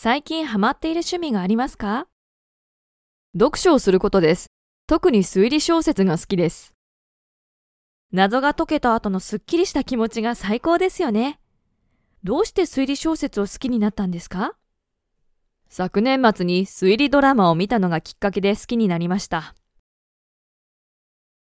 最近ハマっている趣味がありますか？読書をすることです。特に推理小説が好きです。謎が解けた後のすっきりした気持ちが最高ですよね。どうして推理小説を好きになったんですか？昨年末に推理ドラマを見たのがきっかけで好きになりました。